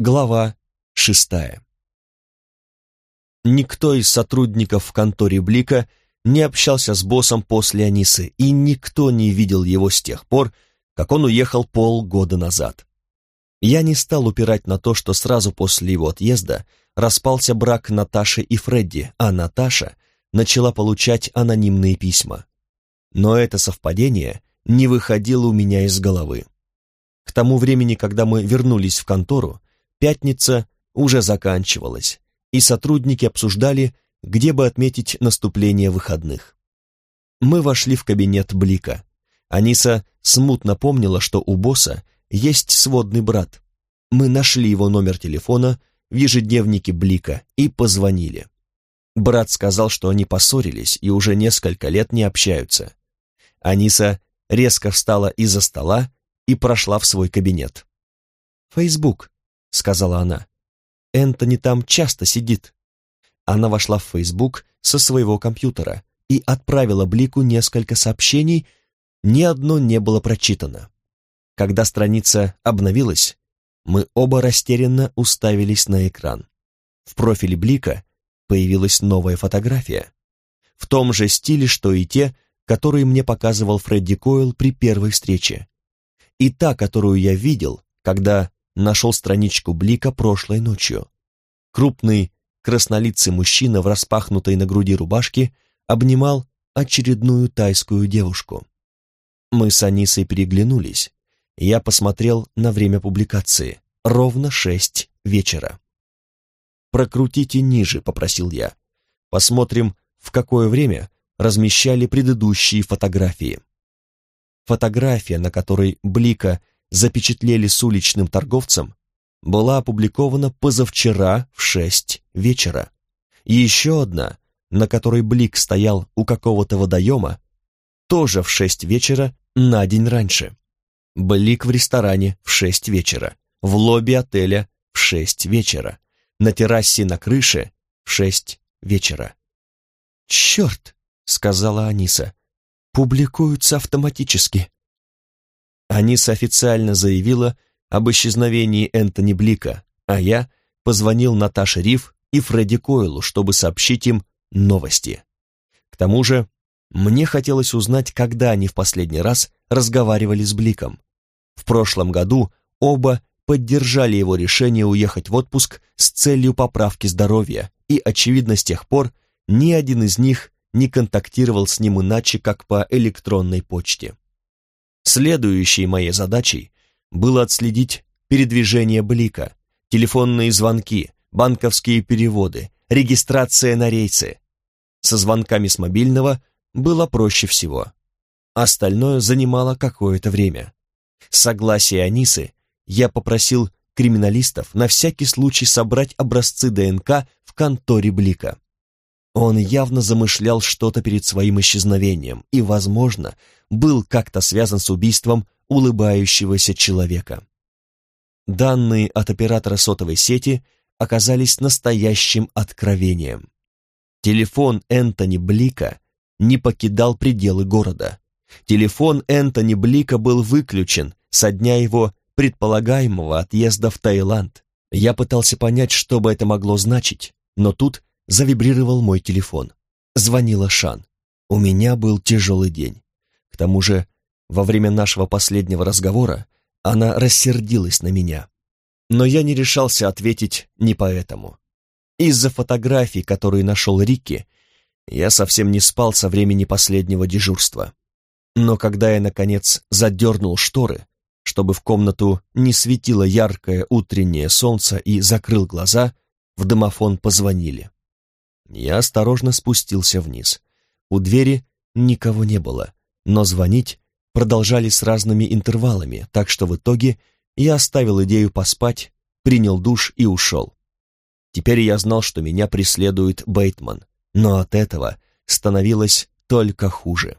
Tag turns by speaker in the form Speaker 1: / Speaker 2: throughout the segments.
Speaker 1: Глава шестая. Никто из сотрудников в конторе Блика не общался с боссом после Анисы, и никто не видел его с тех пор, как он уехал полгода назад. Я не стал упирать на то, что сразу после его отъезда распался брак Наташи и Фредди, а Наташа начала получать анонимные письма. Но это совпадение не выходило у меня из головы. К тому времени, когда мы вернулись в контору, Пятница уже заканчивалась, и сотрудники обсуждали, где бы отметить наступление выходных. Мы вошли в кабинет Блика. Аниса смутно помнила, что у босса есть сводный брат. Мы нашли его номер телефона в ежедневнике Блика и позвонили. Брат сказал, что они поссорились и уже несколько лет не общаются. Аниса резко встала из-за стола и прошла в свой кабинет. «Фейсбук», — сказала она. «Энтони там часто сидит». Она вошла в Фейсбук со своего компьютера и отправила Блику несколько сообщений, ни одно не было прочитано. Когда страница обновилась, мы оба растерянно уставились на экран. В профиле Блика появилась новая фотография. В том же стиле, что и те, которые мне показывал Фредди Койл при первой встрече. И та, которую я видел, когда нашел страничку Блика прошлой ночью. Крупный, краснолицый мужчина в распахнутой на груди рубашке обнимал очередную тайскую девушку. Мы с Анисой переглянулись. Я посмотрел на время публикации. Ровно шесть вечера. «Прокрутите ниже», — попросил я. «Посмотрим, в какое время размещали предыдущие фотографии». Фотография, на которой Блика запечатлели с уличным торговцем, была опубликована позавчера в шесть вечера. Еще одна, на которой Блик стоял у какого-то водоема, тоже в шесть вечера на день раньше. Блик в ресторане в шесть вечера, в лобби отеля в шесть вечера, на террасе на крыше в шесть вечера. «Черт!» — сказала Аниса. «Публикуются автоматически». Аниса официально заявила об исчезновении Энтони Блика, а я позвонил Наташе Риф и Фредди Койлу, чтобы сообщить им новости. К тому же, мне хотелось узнать, когда они в последний раз разговаривали с Бликом. В прошлом году оба поддержали его решение уехать в отпуск с целью поправки здоровья, и, очевидно, с тех пор ни один из них не контактировал с ним иначе, как по электронной почте. Следующей моей задачей было отследить передвижение Блика, телефонные звонки, банковские переводы, регистрация на рейсы. Со звонками с мобильного было проще всего. Остальное занимало какое-то время. Согласие Анисы я попросил криминалистов на всякий случай собрать образцы ДНК в конторе Блика. Он явно замышлял что-то перед своим исчезновением и, возможно, был как-то связан с убийством улыбающегося человека. Данные от оператора сотовой сети оказались настоящим откровением. Телефон Энтони Блика не покидал пределы города. Телефон Энтони Блика был выключен со дня его предполагаемого отъезда в Таиланд. Я пытался понять, что бы это могло значить, но тут завибрировал мой телефон. Звонила Шан. У меня был тяжелый день. К тому же, во время нашего последнего разговора она рассердилась на меня. Но я не решался ответить не поэтому. Из-за фотографий, которые нашел Рикки, я совсем не спал со времени последнего дежурства. Но когда я, наконец, задернул шторы, чтобы в комнату не светило яркое утреннее солнце и закрыл глаза, в домофон позвонили. Я осторожно спустился вниз. У двери никого не было, но звонить продолжали с разными интервалами, так что в итоге я оставил идею поспать, принял душ и ушел. Теперь я знал, что меня преследует Бейтман, но от этого становилось только хуже.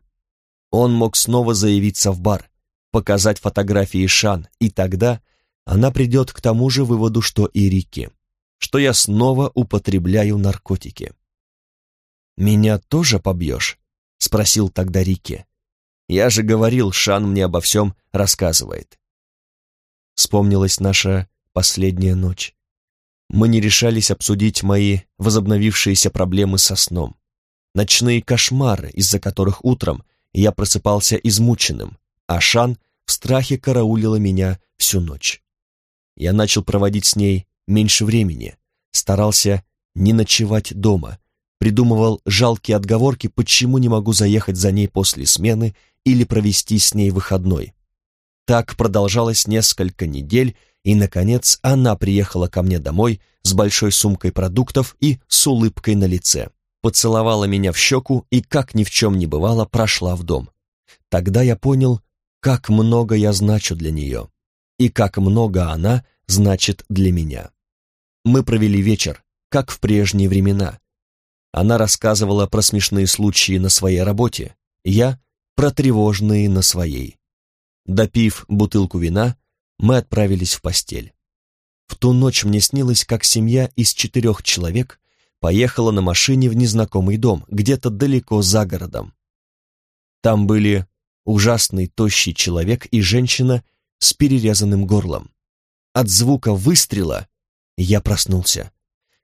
Speaker 1: Он мог снова заявиться в бар, показать фотографии Шан, и тогда она придет к тому же выводу, что и Рикки что я снова употребляю наркотики. «Меня тоже побьешь?» — спросил тогда Рикки. «Я же говорил, Шан мне обо всем рассказывает». Вспомнилась наша последняя ночь. Мы не решались обсудить мои возобновившиеся проблемы со сном. Ночные кошмары, из-за которых утром я просыпался измученным, а Шан в страхе караулила меня всю ночь. Я начал проводить с ней меньше времени, старался не ночевать дома, придумывал жалкие отговорки, почему не могу заехать за ней после смены или провести с ней выходной. Так продолжалось несколько недель, и, наконец, она приехала ко мне домой с большой сумкой продуктов и с улыбкой на лице. Поцеловала меня в щеку и, как ни в чем не бывало, прошла в дом. Тогда я понял, как много я значу для нее, и как много она значит для меня. Мы провели вечер, как в прежние времена. Она рассказывала про смешные случаи на своей работе, я про тревожные на своей. Допив бутылку вина, мы отправились в постель. В ту ночь мне снилось, как семья из четырех человек поехала на машине в незнакомый дом, где-то далеко за городом. Там были ужасный тощий человек и женщина с перерезанным горлом. От звука выстрела я проснулся.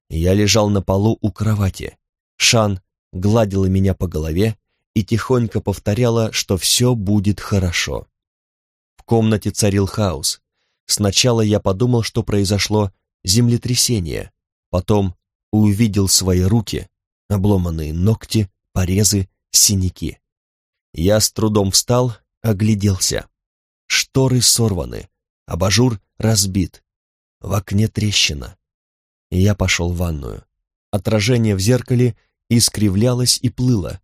Speaker 1: Я лежал на полу у кровати. Шан гладила меня по голове и тихонько повторяла, что все будет хорошо. В комнате царил хаос. Сначала я подумал, что произошло землетрясение, потом увидел свои руки, обломанные ногти, порезы, синяки. Я с трудом встал, огляделся. Шторы сорваны, абажур разбит, в окне трещина. Я пошел в ванную. Отражение в зеркале искривлялось и плыло.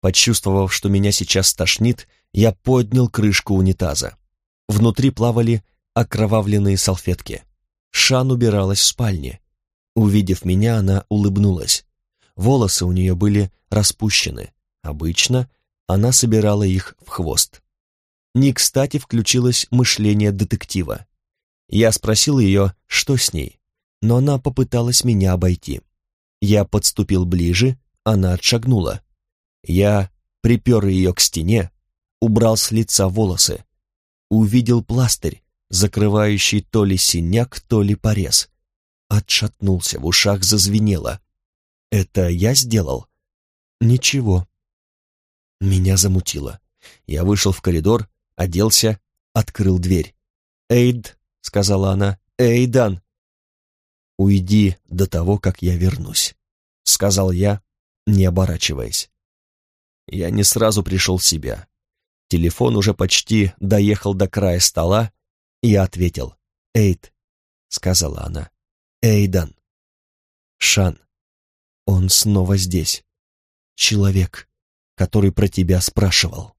Speaker 1: Почувствовав, что меня сейчас стошнит, я поднял крышку унитаза. Внутри плавали окровавленные салфетки. Шан убиралась в спальне. Увидев меня, она улыбнулась. Волосы у нее были распущены. Обычно она собирала их в хвост. Не кстати включилось мышление детектива. Я спросил ее, что с ней, но она попыталась меня обойти. Я подступил ближе, она отшагнула. Я припер ее к стене, убрал с лица волосы. Увидел пластырь, закрывающий то ли синяк, то ли порез. Отшатнулся, в ушах зазвенело. «Это я сделал?» «Ничего». Меня замутило. Я вышел в коридор, оделся, открыл дверь. «Эйд», — сказала она, — «Эйдан». «Уйди до того, как я вернусь», — сказал я, не оборачиваясь. Я не сразу пришел в себя. Телефон уже почти доехал до края стола, и я ответил. «Эйд», — сказала она, — «Эйдан». «Шан, он снова здесь. Человек, который про тебя спрашивал».